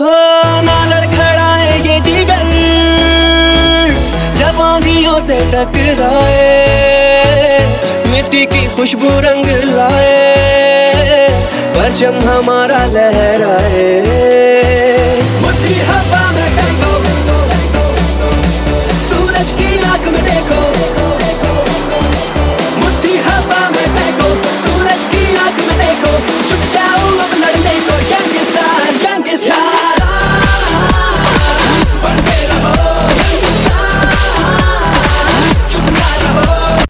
हो ना लड़खड़ाए ये जीवन। जब आंधियों से टकराए, मिट्टी की खुशबू रंग लाए परचम हमारा लहराए